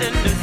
And.